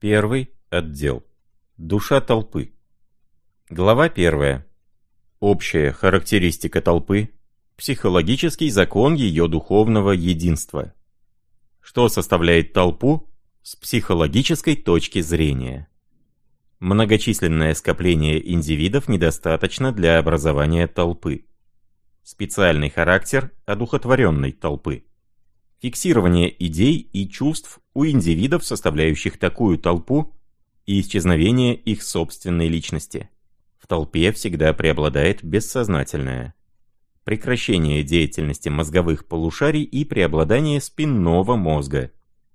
Первый отдел. Душа толпы. Глава первая. Общая характеристика толпы. Психологический закон ее духовного единства. Что составляет толпу с психологической точки зрения? Многочисленное скопление индивидов недостаточно для образования толпы. Специальный характер одухотворенной толпы. Фиксирование идей и чувств у индивидов, составляющих такую толпу, и исчезновение их собственной личности. В толпе всегда преобладает бессознательное. Прекращение деятельности мозговых полушарий и преобладание спинного мозга.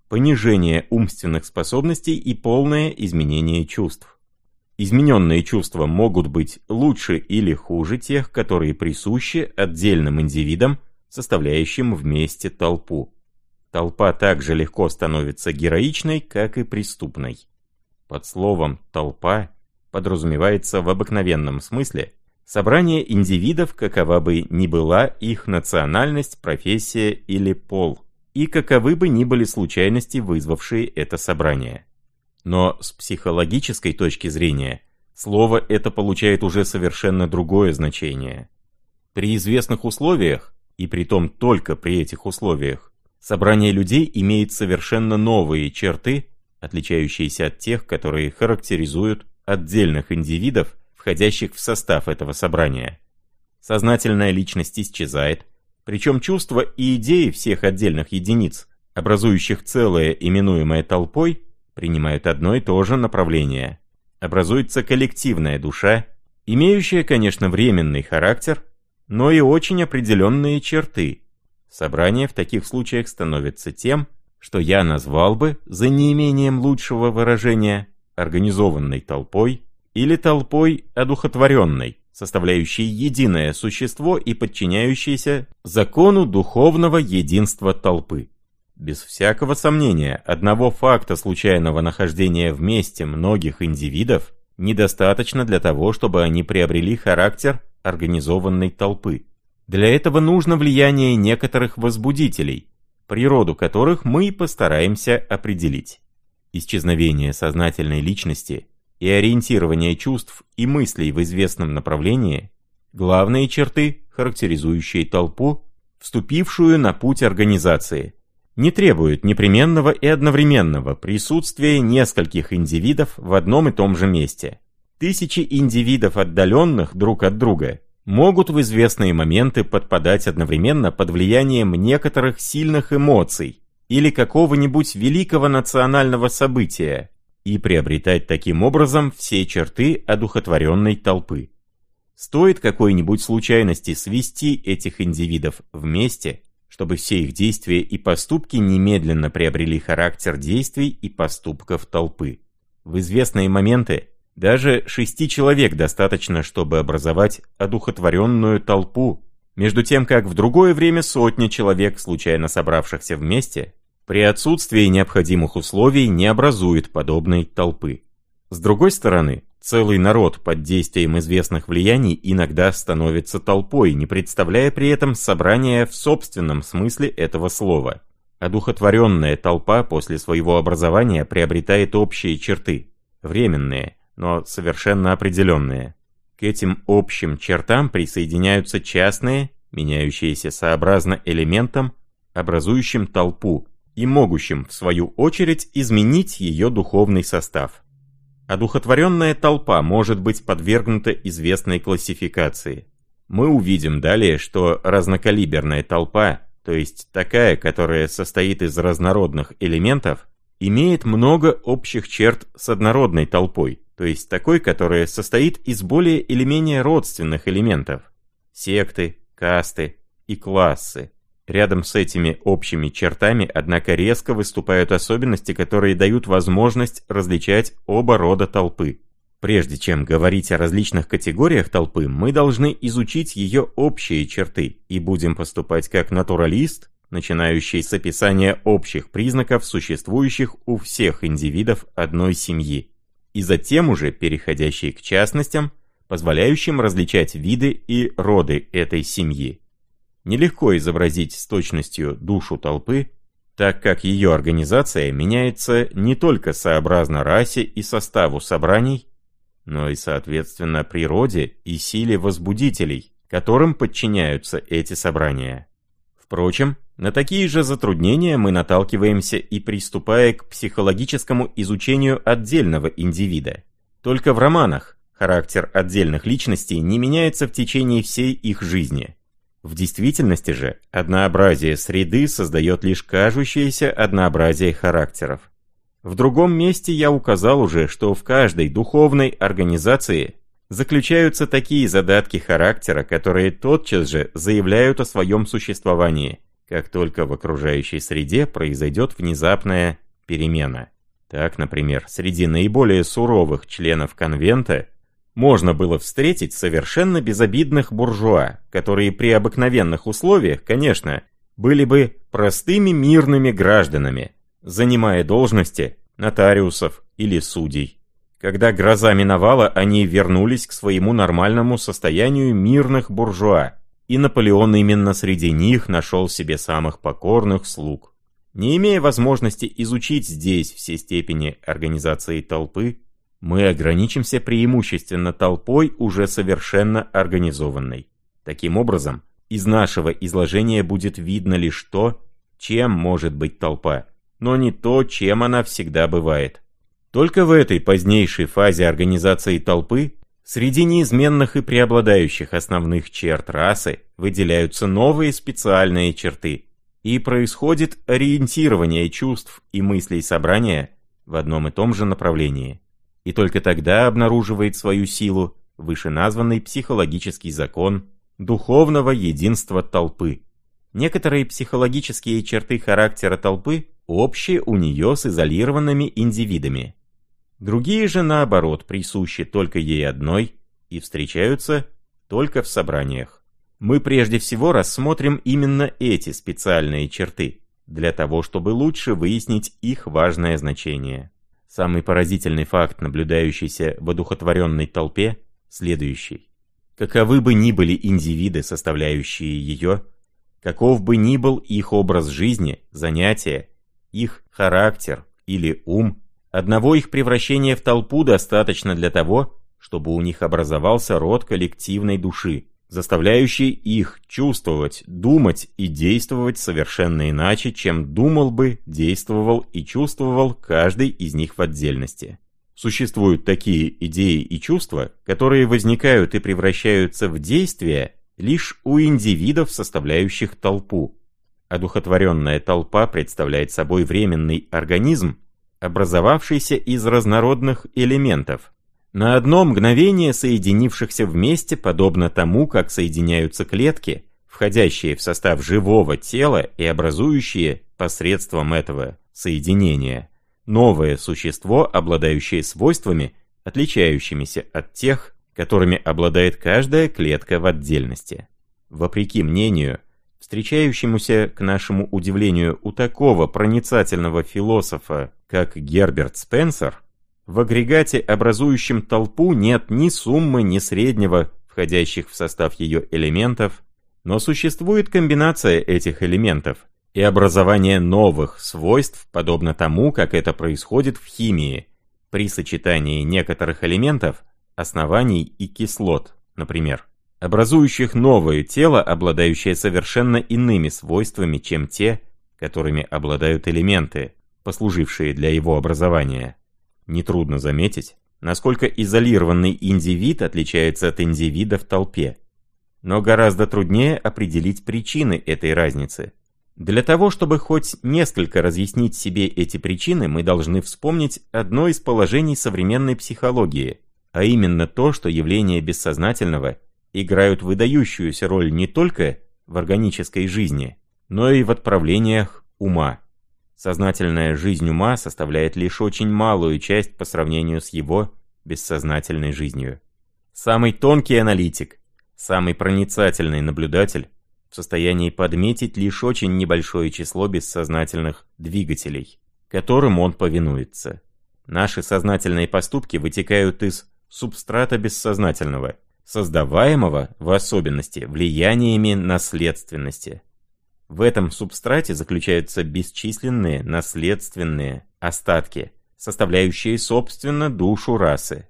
Понижение умственных способностей и полное изменение чувств. Измененные чувства могут быть лучше или хуже тех, которые присущи отдельным индивидам, составляющим вместе толпу. Толпа также легко становится героичной, как и преступной. Под словом «толпа» подразумевается в обыкновенном смысле собрание индивидов, какова бы ни была их национальность, профессия или пол, и каковы бы ни были случайности, вызвавшие это собрание. Но с психологической точки зрения слово это получает уже совершенно другое значение. При известных условиях, и при том только при этих условиях, Собрание людей имеет совершенно новые черты, отличающиеся от тех, которые характеризуют отдельных индивидов, входящих в состав этого собрания. Сознательная личность исчезает, причем чувства и идеи всех отдельных единиц, образующих целое, именуемое толпой, принимают одно и то же направление. Образуется коллективная душа, имеющая, конечно, временный характер, но и очень определенные черты, Собрание в таких случаях становится тем, что я назвал бы, за неимением лучшего выражения, организованной толпой или толпой одухотворенной, составляющей единое существо и подчиняющейся закону духовного единства толпы. Без всякого сомнения, одного факта случайного нахождения вместе многих индивидов недостаточно для того, чтобы они приобрели характер организованной толпы. Для этого нужно влияние некоторых возбудителей, природу которых мы постараемся определить. Исчезновение сознательной личности и ориентирование чувств и мыслей в известном направлении – главные черты, характеризующие толпу, вступившую на путь организации, не требуют непременного и одновременного присутствия нескольких индивидов в одном и том же месте. Тысячи индивидов, отдаленных друг от друга, могут в известные моменты подпадать одновременно под влиянием некоторых сильных эмоций или какого-нибудь великого национального события и приобретать таким образом все черты одухотворенной толпы. Стоит какой-нибудь случайности свести этих индивидов вместе, чтобы все их действия и поступки немедленно приобрели характер действий и поступков толпы. В известные моменты даже шести человек достаточно, чтобы образовать одухотворенную толпу, между тем как в другое время сотни человек, случайно собравшихся вместе, при отсутствии необходимых условий не образует подобной толпы. С другой стороны, целый народ под действием известных влияний иногда становится толпой, не представляя при этом собрания в собственном смысле этого слова. Одухотворенная толпа после своего образования приобретает общие черты, временные – но совершенно определенные. К этим общим чертам присоединяются частные, меняющиеся сообразно элементам, образующим толпу и могущим, в свою очередь, изменить ее духовный состав. Одухотворенная толпа может быть подвергнута известной классификации. Мы увидим далее, что разнокалиберная толпа, то есть такая, которая состоит из разнородных элементов, имеет много общих черт с однородной толпой, то есть такой, которая состоит из более или менее родственных элементов. Секты, касты и классы. Рядом с этими общими чертами, однако, резко выступают особенности, которые дают возможность различать оба рода толпы. Прежде чем говорить о различных категориях толпы, мы должны изучить ее общие черты и будем поступать как натуралист, начинающий с описания общих признаков, существующих у всех индивидов одной семьи и затем уже переходящий к частностям, позволяющим различать виды и роды этой семьи. Нелегко изобразить с точностью душу толпы, так как ее организация меняется не только сообразно расе и составу собраний, но и соответственно природе и силе возбудителей, которым подчиняются эти собрания. Впрочем, на такие же затруднения мы наталкиваемся и приступая к психологическому изучению отдельного индивида. Только в романах характер отдельных личностей не меняется в течение всей их жизни. В действительности же, однообразие среды создает лишь кажущееся однообразие характеров. В другом месте я указал уже, что в каждой духовной организации заключаются такие задатки характера, которые тотчас же заявляют о своем существовании, как только в окружающей среде произойдет внезапная перемена. Так, например, среди наиболее суровых членов конвента можно было встретить совершенно безобидных буржуа, которые при обыкновенных условиях, конечно, были бы простыми мирными гражданами, занимая должности нотариусов или судей. Когда гроза миновала, они вернулись к своему нормальному состоянию мирных буржуа, и Наполеон именно среди них нашел себе самых покорных слуг. Не имея возможности изучить здесь все степени организации толпы, мы ограничимся преимущественно толпой уже совершенно организованной. Таким образом, из нашего изложения будет видно лишь то, чем может быть толпа, но не то, чем она всегда бывает. Только в этой позднейшей фазе организации толпы среди неизменных и преобладающих основных черт расы выделяются новые специальные черты, и происходит ориентирование чувств и мыслей собрания в одном и том же направлении и только тогда обнаруживает свою силу вышеназванный психологический закон духовного единства толпы. Некоторые психологические черты характера толпы общие у нее с изолированными индивидами. Другие же, наоборот, присущи только ей одной и встречаются только в собраниях. Мы прежде всего рассмотрим именно эти специальные черты, для того, чтобы лучше выяснить их важное значение. Самый поразительный факт, наблюдающийся в одухотворенной толпе, следующий. Каковы бы ни были индивиды, составляющие ее, каков бы ни был их образ жизни, занятия, их характер или ум, одного их превращения в толпу достаточно для того, чтобы у них образовался род коллективной души, заставляющий их чувствовать, думать и действовать совершенно иначе, чем думал бы, действовал и чувствовал каждый из них в отдельности. Существуют такие идеи и чувства, которые возникают и превращаются в действия лишь у индивидов, составляющих толпу. Одухотворенная толпа представляет собой временный организм, образовавшийся из разнородных элементов, на одно мгновение соединившихся вместе, подобно тому, как соединяются клетки, входящие в состав живого тела и образующие посредством этого соединения новое существо, обладающее свойствами, отличающимися от тех, которыми обладает каждая клетка в отдельности. Вопреки мнению, встречающемуся, к нашему удивлению, у такого проницательного философа, как Герберт Спенсер, в агрегате, образующем толпу, нет ни суммы, ни среднего, входящих в состав ее элементов, но существует комбинация этих элементов и образование новых свойств, подобно тому, как это происходит в химии, при сочетании некоторых элементов, оснований и кислот, например, образующих новое тело, обладающее совершенно иными свойствами, чем те, которыми обладают элементы, послужившие для его образования. Нетрудно заметить, насколько изолированный индивид отличается от индивида в толпе. Но гораздо труднее определить причины этой разницы. Для того, чтобы хоть несколько разъяснить себе эти причины, мы должны вспомнить одно из положений современной психологии, а именно то, что явления бессознательного играют выдающуюся роль не только в органической жизни, но и в отправлениях ума. Сознательная жизнь ума составляет лишь очень малую часть по сравнению с его бессознательной жизнью. Самый тонкий аналитик, самый проницательный наблюдатель в состоянии подметить лишь очень небольшое число бессознательных двигателей, которым он повинуется. Наши сознательные поступки вытекают из субстрата бессознательного, создаваемого, в особенности, влияниями наследственности. В этом субстрате заключаются бесчисленные наследственные остатки, составляющие, собственно, душу расы.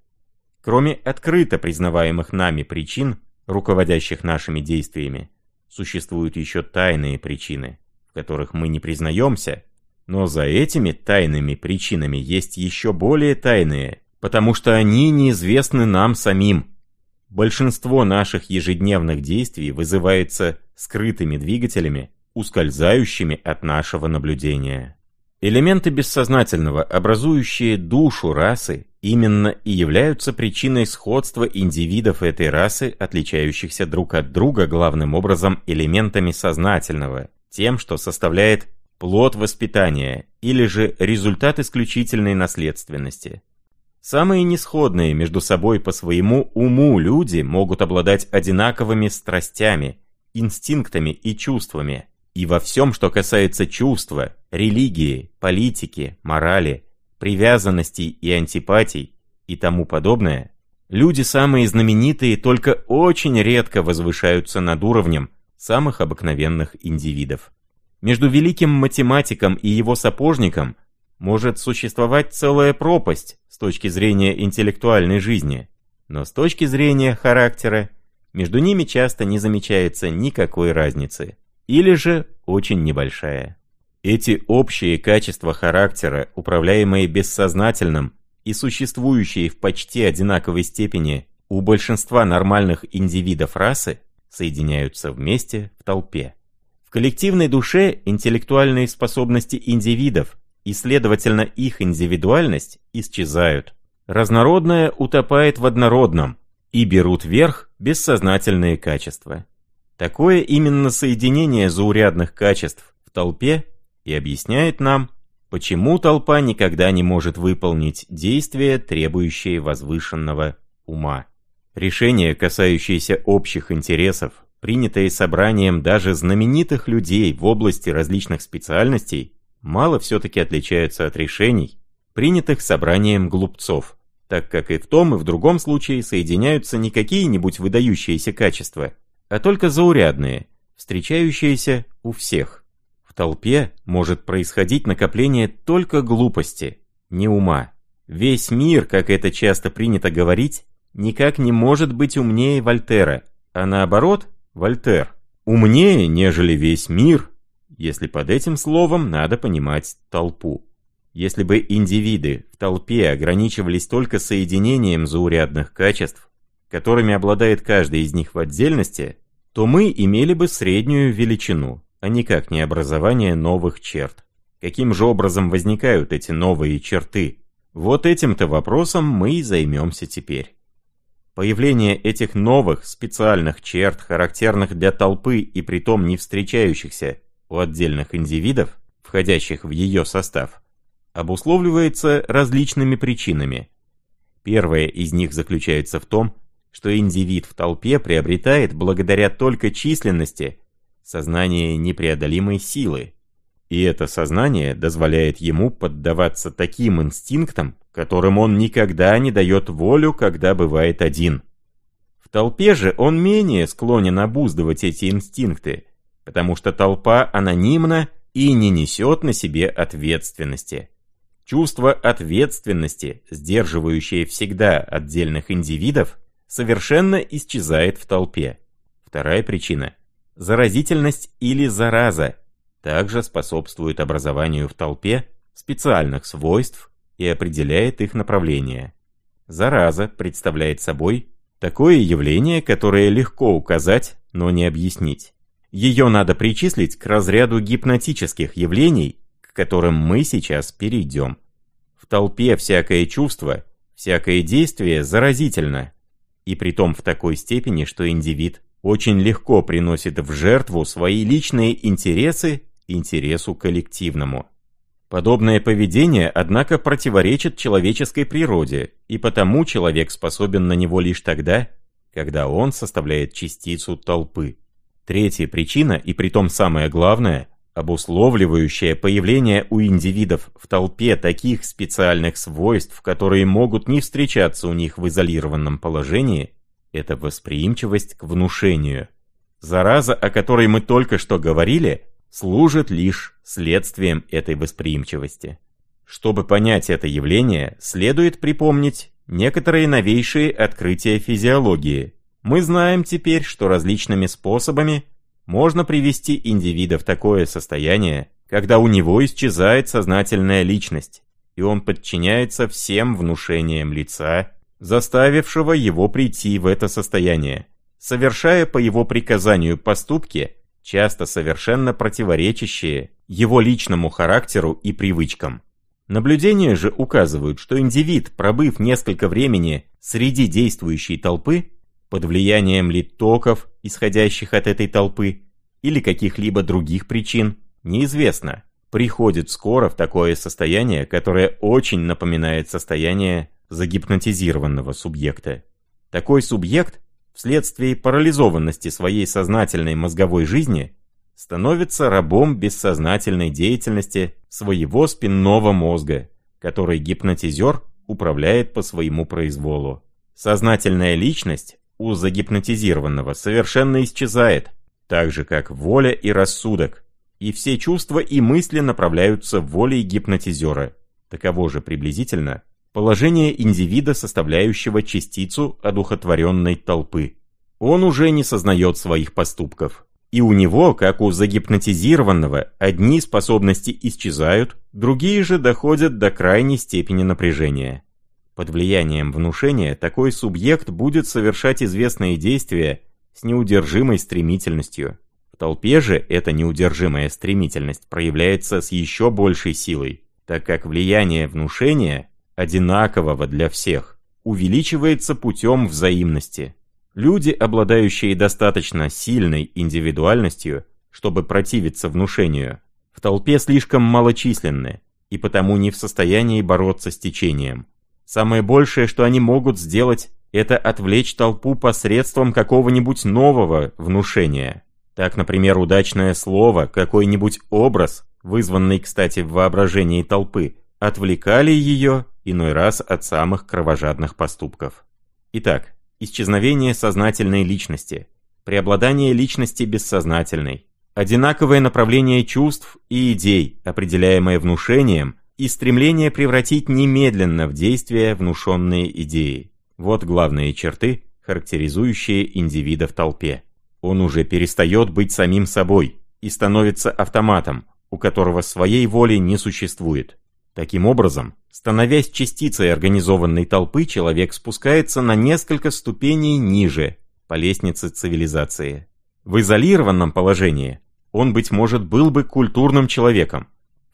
Кроме открыто признаваемых нами причин, руководящих нашими действиями, существуют еще тайные причины, в которых мы не признаемся, но за этими тайными причинами есть еще более тайные, потому что они неизвестны нам самим. Большинство наших ежедневных действий вызывается скрытыми двигателями, ускользающими от нашего наблюдения. Элементы бессознательного, образующие душу расы, именно и являются причиной сходства индивидов этой расы, отличающихся друг от друга главным образом элементами сознательного, тем, что составляет плод воспитания или же результат исключительной наследственности. Самые несходные между собой по своему уму люди могут обладать одинаковыми страстями, инстинктами и чувствами, и во всем, что касается чувства, религии, политики, морали, привязанностей и антипатий и тому подобное, люди самые знаменитые только очень редко возвышаются над уровнем самых обыкновенных индивидов. Между великим математиком и его сапожником может существовать целая пропасть с точки зрения интеллектуальной жизни, но с точки зрения характера между ними часто не замечается никакой разницы или же очень небольшая. Эти общие качества характера, управляемые бессознательным и существующие в почти одинаковой степени у большинства нормальных индивидов расы, соединяются вместе в толпе. В коллективной душе интеллектуальные способности индивидов и, следовательно, их индивидуальность исчезают. Разнородное утопает в однородном, и берут верх бессознательные качества. Такое именно соединение заурядных качеств в толпе и объясняет нам, почему толпа никогда не может выполнить действия, требующие возвышенного ума. Решения, касающиеся общих интересов, принятые собранием даже знаменитых людей в области различных специальностей, мало все-таки отличаются от решений, принятых собранием глупцов, так как и в том, и в другом случае соединяются не какие-нибудь выдающиеся качества, а только заурядные, встречающиеся у всех. В толпе может происходить накопление только глупости, не ума. Весь мир, как это часто принято говорить, никак не может быть умнее Вольтера, а наоборот, Вольтер умнее, нежели весь мир, если под этим словом надо понимать толпу. Если бы индивиды в толпе ограничивались только соединением заурядных качеств, которыми обладает каждый из них в отдельности, то мы имели бы среднюю величину, а никак не образование новых черт. Каким же образом возникают эти новые черты? Вот этим-то вопросом мы и займемся теперь. Появление этих новых специальных черт, характерных для толпы и притом не встречающихся у отдельных индивидов, входящих в ее состав, обусловливается различными причинами. Первая из них заключается в том, что индивид в толпе приобретает благодаря только численности сознание непреодолимой силы. И это сознание дозволяет ему поддаваться таким инстинктам, которым он никогда не дает волю, когда бывает один. В толпе же он менее склонен обуздывать эти инстинкты, потому что толпа анонимна и не несет на себе ответственности. Чувство ответственности, сдерживающее всегда отдельных индивидов, совершенно исчезает в толпе. Вторая причина – заразительность или зараза также способствует образованию в толпе специальных свойств и определяет их направление. Зараза представляет собой такое явление, которое легко указать, но не объяснить. Ее надо причислить к разряду гипнотических явлений, к которым мы сейчас перейдем. В толпе всякое чувство, всякое действие заразительно, и притом в такой степени, что индивид очень легко приносит в жертву свои личные интересы интересу коллективному. Подобное поведение, однако, противоречит человеческой природе, и потому человек способен на него лишь тогда, когда он составляет частицу толпы. Третья причина, и притом самая главная, обусловливающая появление у индивидов в толпе таких специальных свойств, которые могут не встречаться у них в изолированном положении, это восприимчивость к внушению. Зараза, о которой мы только что говорили, служит лишь следствием этой восприимчивости. Чтобы понять это явление, следует припомнить некоторые новейшие открытия физиологии. Мы знаем теперь, что различными способами можно привести индивида в такое состояние, когда у него исчезает сознательная личность, и он подчиняется всем внушениям лица, заставившего его прийти в это состояние, совершая по его приказанию поступки, часто совершенно противоречащие его личному характеру и привычкам. Наблюдения же указывают, что индивид, пробыв несколько времени среди действующей толпы, под влиянием ли токов, исходящих от этой толпы, или каких-либо других причин, неизвестно, приходит скоро в такое состояние, которое очень напоминает состояние загипнотизированного субъекта. Такой субъект, вследствие парализованности своей сознательной мозговой жизни, становится рабом бессознательной деятельности своего спинного мозга, который гипнотизер управляет по своему произволу. Сознательная личность у загипнотизированного совершенно исчезает, так же как воля и рассудок, и все чувства и мысли направляются волей гипнотизера. Таково же приблизительно положение индивида, составляющего частицу одухотворенной толпы. Он уже не сознает своих поступков. И у него, как у загипнотизированного, одни способности исчезают, другие же доходят до крайней степени напряжения. Под влиянием внушения такой субъект будет совершать известные действия с неудержимой стремительностью. В толпе же эта неудержимая стремительность проявляется с еще большей силой, так как влияние внушения, одинакового для всех, увеличивается путем взаимности. Люди, обладающие достаточно сильной индивидуальностью, чтобы противиться внушению, в толпе слишком малочисленны и потому не в состоянии бороться с течением. Самое большее, что они могут сделать, это отвлечь толпу посредством какого-нибудь нового внушения. Так, например, удачное слово, какой-нибудь образ, вызванный, кстати, в воображении толпы, отвлекали ее иной раз от самых кровожадных поступков. Итак, исчезновение сознательной личности, преобладание личности бессознательной, одинаковое направление чувств и идей, определяемое внушением, и стремление превратить немедленно в действие внушенные идеи. Вот главные черты, характеризующие индивида в толпе. Он уже перестает быть самим собой и становится автоматом, у которого своей воли не существует. Таким образом, становясь частицей организованной толпы, человек спускается на несколько ступеней ниже по лестнице цивилизации. В изолированном положении он, быть может, был бы культурным человеком.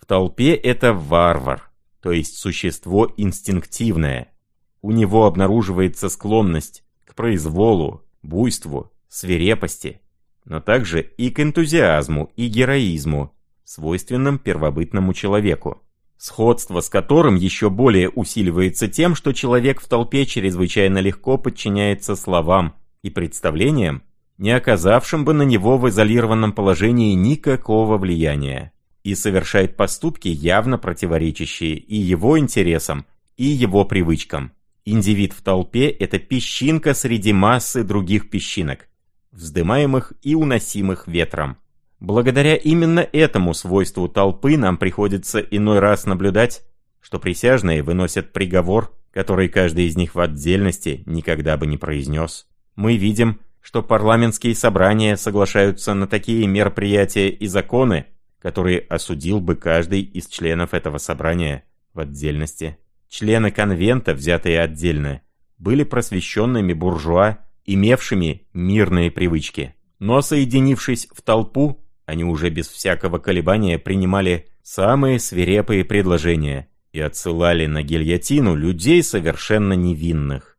Толпе это варвар, то есть существо инстинктивное. У него обнаруживается склонность к произволу, буйству, свирепости, но также и к энтузиазму и героизму, свойственным первобытному человеку сходство с которым еще более усиливается тем, что человек в толпе чрезвычайно легко подчиняется словам и представлениям, не оказавшим бы на него в изолированном положении никакого влияния, и совершает поступки, явно противоречащие и его интересам, и его привычкам. Индивид в толпе – это песчинка среди массы других песчинок, вздымаемых и уносимых ветром. Благодаря именно этому свойству толпы нам приходится иной раз наблюдать, что присяжные выносят приговор, который каждый из них в отдельности никогда бы не произнес. Мы видим, что парламентские собрания соглашаются на такие мероприятия и законы, которые осудил бы каждый из членов этого собрания в отдельности. Члены конвента, взятые отдельно, были просвещенными буржуа, имевшими мирные привычки. Но соединившись в толпу, они уже без всякого колебания принимали самые свирепые предложения и отсылали на гильотину людей совершенно невинных.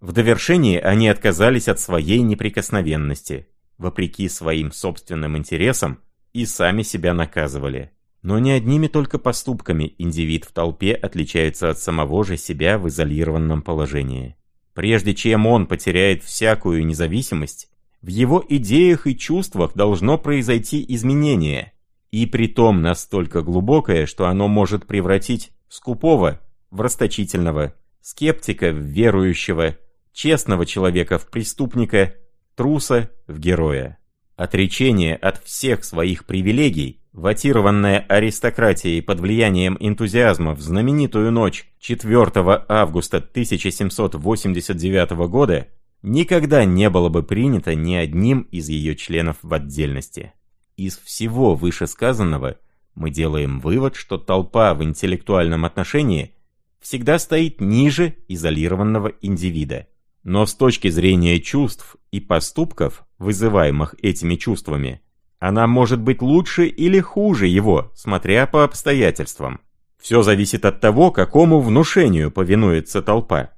В довершении они отказались от своей неприкосновенности, вопреки своим собственным интересам, и сами себя наказывали. Но не одними только поступками индивид в толпе отличается от самого же себя в изолированном положении. Прежде чем он потеряет всякую независимость, в его идеях и чувствах должно произойти изменение, и притом настолько глубокое, что оно может превратить скупого в расточительного, скептика в верующего, честного человека в преступника, труса в героя. Отречение от всех своих привилегий ватированная аристократией под влиянием энтузиазма в знаменитую ночь 4 августа 1789 года, никогда не было бы принято ни одним из ее членов в отдельности. Из всего вышесказанного мы делаем вывод, что толпа в интеллектуальном отношении всегда стоит ниже изолированного индивида. Но с точки зрения чувств и поступков, вызываемых этими чувствами, она может быть лучше или хуже его, смотря по обстоятельствам. Все зависит от того, какому внушению повинуется толпа.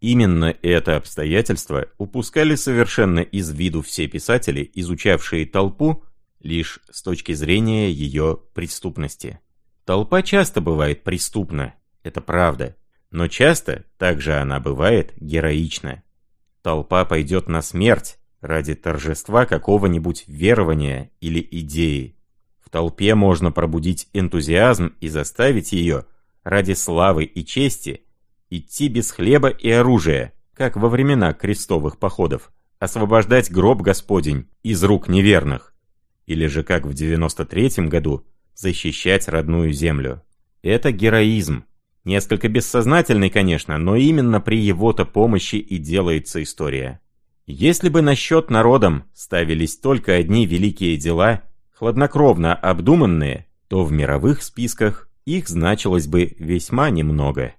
Именно это обстоятельство упускали совершенно из виду все писатели, изучавшие толпу лишь с точки зрения ее преступности. Толпа часто бывает преступна, это правда, но часто также она бывает героична. Толпа пойдет на смерть, ради торжества какого-нибудь верования или идеи. В толпе можно пробудить энтузиазм и заставить ее, ради славы и чести, идти без хлеба и оружия, как во времена крестовых походов, освобождать гроб Господень из рук неверных, или же, как в 93 году, защищать родную землю. Это героизм. Несколько бессознательный, конечно, но именно при его-то помощи и делается история. Если бы на счет народом ставились только одни великие дела, хладнокровно обдуманные, то в мировых списках их значилось бы весьма немного.